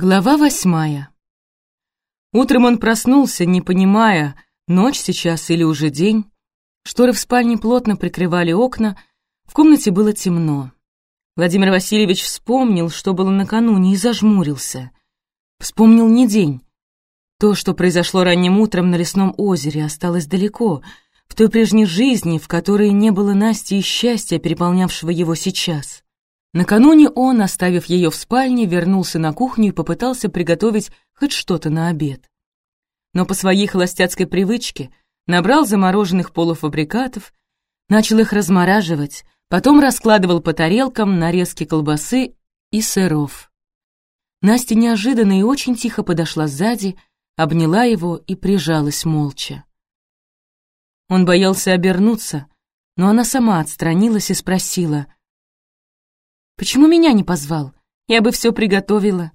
Глава восьмая. Утром он проснулся, не понимая, ночь сейчас или уже день. Шторы в спальне плотно прикрывали окна, в комнате было темно. Владимир Васильевич вспомнил, что было накануне, и зажмурился. Вспомнил не день. То, что произошло ранним утром на лесном озере, осталось далеко, в той прежней жизни, в которой не было Насти и счастья, переполнявшего его сейчас. Накануне он, оставив ее в спальне, вернулся на кухню и попытался приготовить хоть что-то на обед. Но по своей холостяцкой привычке набрал замороженных полуфабрикатов, начал их размораживать, потом раскладывал по тарелкам нарезки колбасы и сыров. Настя неожиданно и очень тихо подошла сзади, обняла его и прижалась молча. Он боялся обернуться, но она сама отстранилась и спросила — Почему меня не позвал? Я бы все приготовила».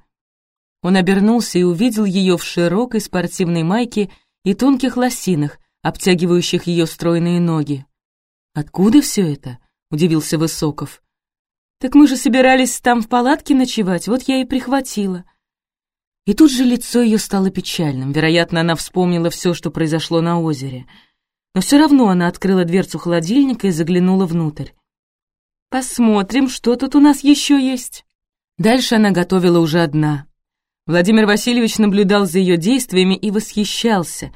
Он обернулся и увидел ее в широкой спортивной майке и тонких лосинах, обтягивающих ее стройные ноги. «Откуда все это?» — удивился Высоков. «Так мы же собирались там в палатке ночевать, вот я и прихватила». И тут же лицо ее стало печальным. Вероятно, она вспомнила все, что произошло на озере. Но все равно она открыла дверцу холодильника и заглянула внутрь. Посмотрим, что тут у нас еще есть. Дальше она готовила уже одна. Владимир Васильевич наблюдал за ее действиями и восхищался,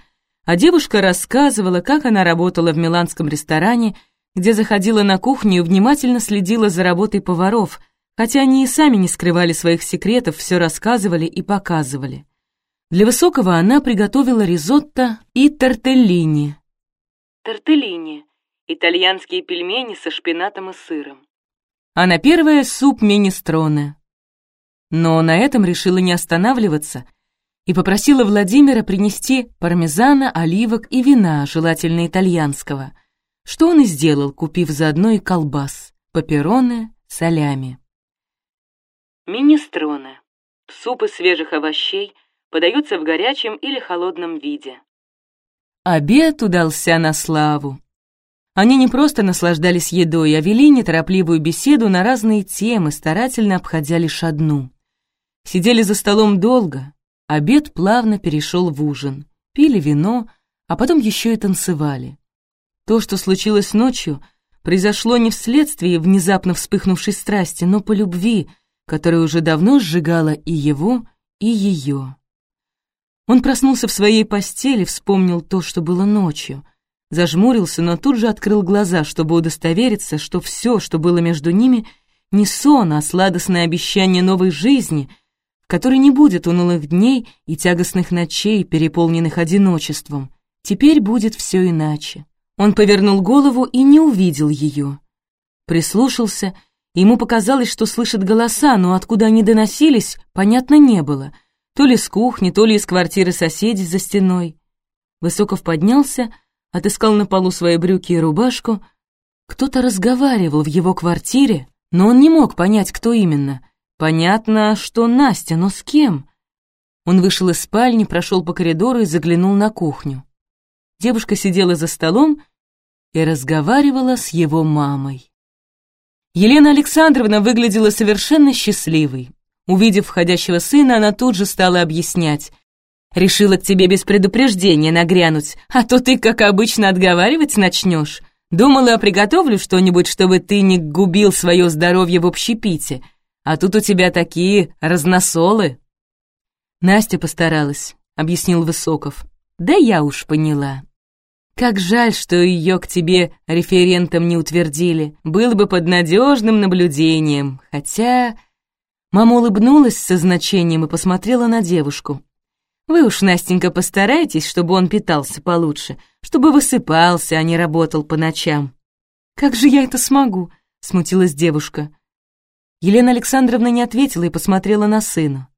а девушка рассказывала, как она работала в миланском ресторане, где заходила на кухню и внимательно следила за работой поваров, хотя они и сами не скрывали своих секретов, все рассказывали и показывали. Для Высокого она приготовила ризотто и тортеллини. Тортеллини – итальянские пельмени со шпинатом и сыром а на первое суп министроне. Но на этом решила не останавливаться и попросила Владимира принести пармезана, оливок и вина, желательно итальянского, что он и сделал, купив заодно и колбас, папероне, солями. Министроне. Суп из свежих овощей подаются в горячем или холодном виде. Обед удался на славу. Они не просто наслаждались едой, а вели неторопливую беседу на разные темы, старательно обходя лишь одну. Сидели за столом долго, обед плавно перешел в ужин, пили вино, а потом еще и танцевали. То, что случилось ночью, произошло не вследствие внезапно вспыхнувшей страсти, но по любви, которая уже давно сжигала и его, и ее. Он проснулся в своей постели, вспомнил то, что было ночью — зажмурился, но тут же открыл глаза, чтобы удостовериться, что все, что было между ними, не сон, а сладостное обещание новой жизни, которой не будет унылых дней и тягостных ночей, переполненных одиночеством. Теперь будет все иначе. Он повернул голову и не увидел ее. Прислушался, ему показалось, что слышит голоса, но откуда они доносились, понятно не было. То ли с кухни, то ли из квартиры соседей за стеной. Высоков поднялся, отыскал на полу свои брюки и рубашку. Кто-то разговаривал в его квартире, но он не мог понять, кто именно. Понятно, что Настя, но с кем? Он вышел из спальни, прошел по коридору и заглянул на кухню. Девушка сидела за столом и разговаривала с его мамой. Елена Александровна выглядела совершенно счастливой. Увидев входящего сына, она тут же стала объяснять. Решила к тебе без предупреждения нагрянуть, а то ты, как обычно, отговаривать начнешь. Думала, приготовлю что-нибудь, чтобы ты не губил свое здоровье в общепите. А тут у тебя такие разносолы. Настя постаралась, объяснил Высоков. Да я уж поняла. Как жаль, что ее к тебе референтом не утвердили. Было бы под надежным наблюдением. Хотя... Мама улыбнулась со значением и посмотрела на девушку. Вы уж, Настенька, постарайтесь, чтобы он питался получше, чтобы высыпался, а не работал по ночам». «Как же я это смогу?» — смутилась девушка. Елена Александровна не ответила и посмотрела на сына.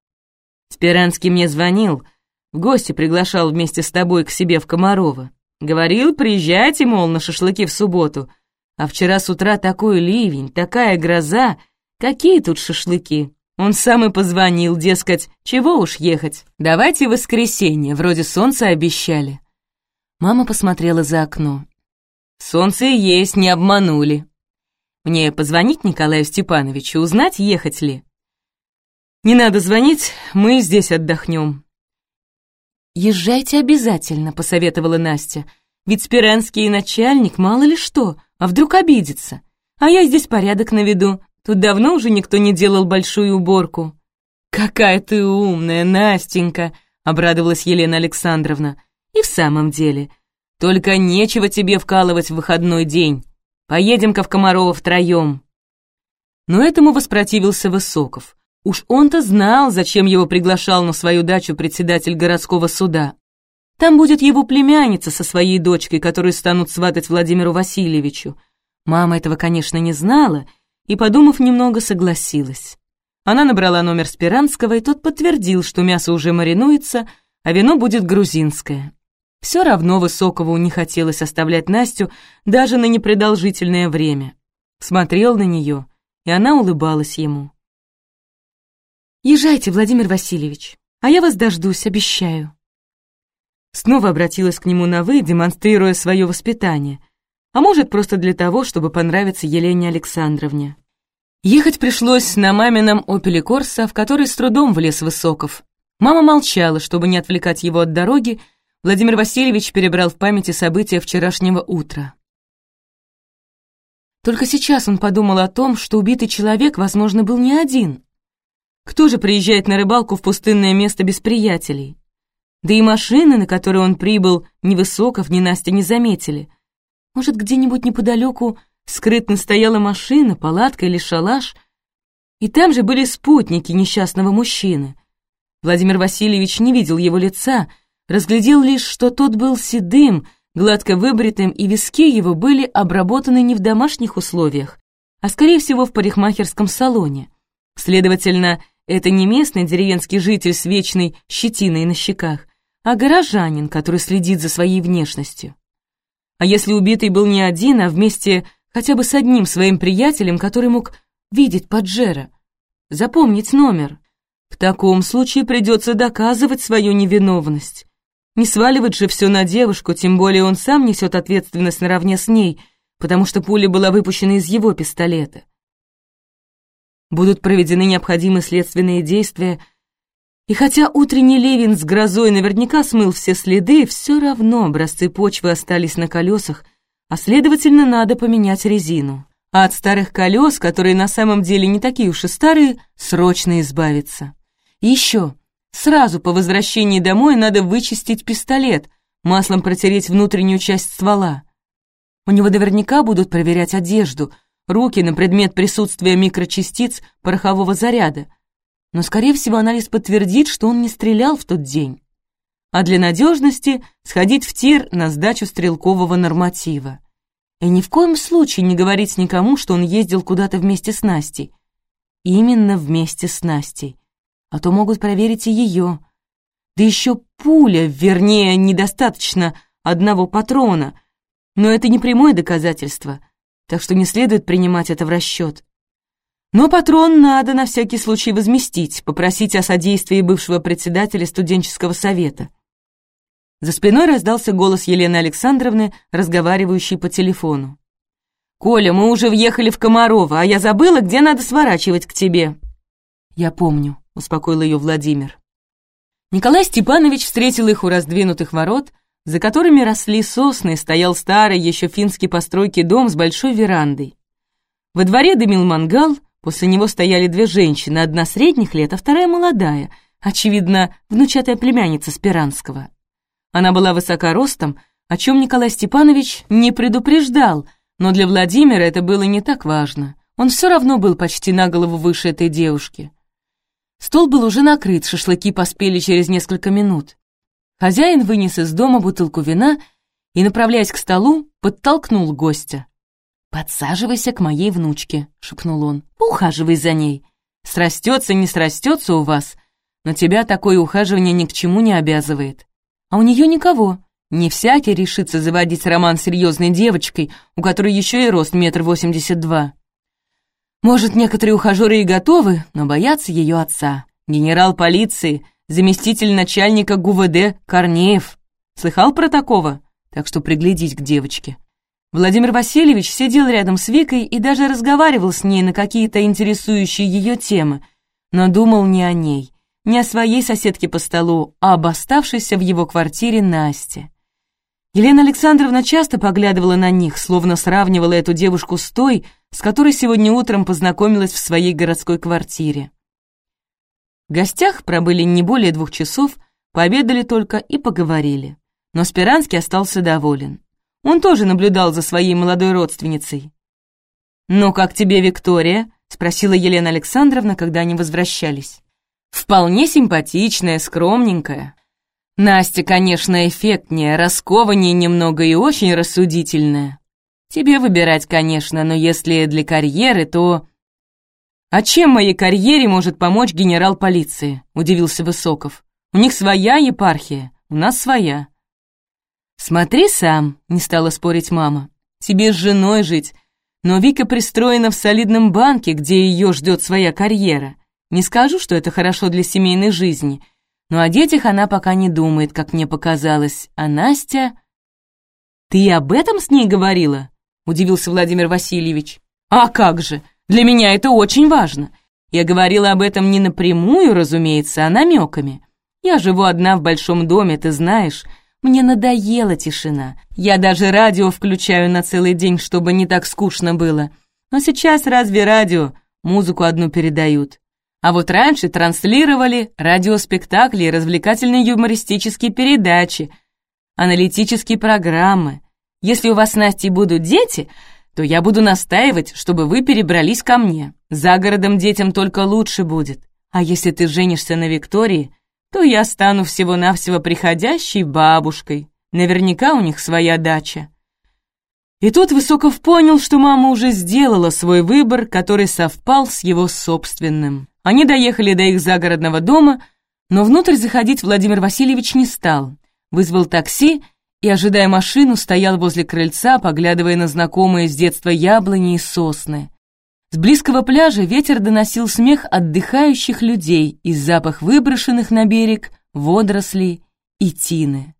«Спиранский мне звонил, в гости приглашал вместе с тобой к себе в Комарова. Говорил, приезжайте, мол, на шашлыки в субботу. А вчера с утра такой ливень, такая гроза. Какие тут шашлыки? Он сам и позвонил, дескать, чего уж ехать. Давайте в воскресенье, вроде солнца обещали. Мама посмотрела за окно. Солнце есть, не обманули. Мне позвонить Николаю Степановичу, узнать, ехать ли? Не надо звонить, мы здесь отдохнем. «Езжайте обязательно», — посоветовала Настя. «Ведь Спиранский начальник, мало ли что, а вдруг обидится. А я здесь порядок наведу. Тут давно уже никто не делал большую уборку». «Какая ты умная, Настенька!» — обрадовалась Елена Александровна. «И в самом деле, только нечего тебе вкалывать в выходной день. Поедем-ка в Комарова втроем». Но этому воспротивился Высоков. Уж он-то знал, зачем его приглашал на свою дачу председатель городского суда. Там будет его племянница со своей дочкой, которые станут сватать Владимиру Васильевичу. Мама этого, конечно, не знала и, подумав немного, согласилась. Она набрала номер Спиранского, и тот подтвердил, что мясо уже маринуется, а вино будет грузинское. Все равно Высокову не хотелось оставлять Настю даже на непродолжительное время. Смотрел на нее, и она улыбалась ему. «Езжайте, Владимир Васильевич, а я вас дождусь, обещаю». Снова обратилась к нему на «вы», демонстрируя свое воспитание, а может, просто для того, чтобы понравиться Елене Александровне. Ехать пришлось на мамином «Опеле Корса», в который с трудом влез Высоков. Мама молчала, чтобы не отвлекать его от дороги, Владимир Васильевич перебрал в памяти события вчерашнего утра. Только сейчас он подумал о том, что убитый человек, возможно, был не один, кто же приезжает на рыбалку в пустынное место без приятелей? Да и машины, на которые он прибыл, ни Высоков, ни Настя не заметили. Может, где-нибудь неподалеку скрытно стояла машина, палатка или шалаш, и там же были спутники несчастного мужчины. Владимир Васильевич не видел его лица, разглядел лишь, что тот был седым, гладко выбритым, и виски его были обработаны не в домашних условиях, а, скорее всего, в парикмахерском салоне. Следовательно, это не местный деревенский житель с вечной щетиной на щеках, а горожанин, который следит за своей внешностью. А если убитый был не один, а вместе хотя бы с одним своим приятелем, который мог видеть Паджера, запомнить номер, в таком случае придется доказывать свою невиновность. Не сваливать же все на девушку, тем более он сам несет ответственность наравне с ней, потому что пуля была выпущена из его пистолета будут проведены необходимые следственные действия, и хотя утренний ливень с грозой наверняка смыл все следы, все равно образцы почвы остались на колесах, а следовательно, надо поменять резину. А от старых колес, которые на самом деле не такие уж и старые, срочно избавиться. Еще, сразу по возвращении домой надо вычистить пистолет, маслом протереть внутреннюю часть ствола. У него наверняка будут проверять одежду — руки на предмет присутствия микрочастиц порохового заряда, но, скорее всего, анализ подтвердит, что он не стрелял в тот день. А для надежности сходить в тир на сдачу стрелкового норматива. И ни в коем случае не говорить никому, что он ездил куда-то вместе с Настей. Именно вместе с Настей. А то могут проверить и ее. Да еще пуля, вернее, недостаточно одного патрона. Но это не прямое доказательство — так что не следует принимать это в расчет. Но патрон надо на всякий случай возместить, попросить о содействии бывшего председателя студенческого совета. За спиной раздался голос Елены Александровны, разговаривающей по телефону. «Коля, мы уже въехали в Комарова, а я забыла, где надо сворачивать к тебе». «Я помню», — успокоил ее Владимир. Николай Степанович встретил их у раздвинутых ворот, за которыми росли сосны, стоял старый еще финский постройки дом с большой верандой. Во дворе дымил мангал, после него стояли две женщины, одна средних лет, а вторая молодая, очевидно, внучатая племянница Спиранского. Она была высока ростом, о чем Николай Степанович не предупреждал, но для Владимира это было не так важно. Он все равно был почти на голову выше этой девушки. Стол был уже накрыт, шашлыки поспели через несколько минут. Хозяин вынес из дома бутылку вина и, направляясь к столу, подтолкнул гостя. «Подсаживайся к моей внучке», — шепнул он. «Поухаживай за ней. Срастется, не срастется у вас, но тебя такое ухаживание ни к чему не обязывает. А у нее никого. Не всякий решится заводить роман с серьезной девочкой, у которой еще и рост метр восемьдесят два. Может, некоторые ухажеры и готовы, но боятся ее отца. Генерал полиции — заместитель начальника ГУВД Корнеев. Слыхал про такого? Так что приглядись к девочке. Владимир Васильевич сидел рядом с Викой и даже разговаривал с ней на какие-то интересующие ее темы, но думал не о ней, не о своей соседке по столу, а об оставшейся в его квартире Насте. Елена Александровна часто поглядывала на них, словно сравнивала эту девушку с той, с которой сегодня утром познакомилась в своей городской квартире. В гостях пробыли не более двух часов, пообедали только и поговорили. Но Спиранский остался доволен. Он тоже наблюдал за своей молодой родственницей. «Ну, как тебе, Виктория?» — спросила Елена Александровна, когда они возвращались. «Вполне симпатичная, скромненькая. Настя, конечно, эффектнее, раскованнее немного и очень рассудительная. Тебе выбирать, конечно, но если для карьеры, то...» «А чем моей карьере может помочь генерал полиции?» — удивился Высоков. «У них своя епархия, у нас своя». «Смотри сам», — не стала спорить мама. «Тебе с женой жить, но Вика пристроена в солидном банке, где ее ждет своя карьера. Не скажу, что это хорошо для семейной жизни, но о детях она пока не думает, как мне показалось. А Настя...» «Ты об этом с ней говорила?» — удивился Владимир Васильевич. «А как же! Для меня это очень важно. Я говорила об этом не напрямую, разумеется, а намеками. Я живу одна в большом доме, ты знаешь. Мне надоела тишина. Я даже радио включаю на целый день, чтобы не так скучно было. Но сейчас разве радио? Музыку одну передают. А вот раньше транслировали радиоспектакли и развлекательные юмористические передачи, аналитические программы. Если у вас с Настей будут дети, то я буду настаивать, чтобы вы перебрались ко мне. За городом детям только лучше будет. А если ты женишься на Виктории, то я стану всего-навсего приходящей бабушкой. Наверняка у них своя дача. И тут Высоков понял, что мама уже сделала свой выбор, который совпал с его собственным. Они доехали до их загородного дома, но внутрь заходить Владимир Васильевич не стал. Вызвал такси и, ожидая машину, стоял возле крыльца, поглядывая на знакомые с детства яблони и сосны. С близкого пляжа ветер доносил смех отдыхающих людей и запах выброшенных на берег водорослей и тины.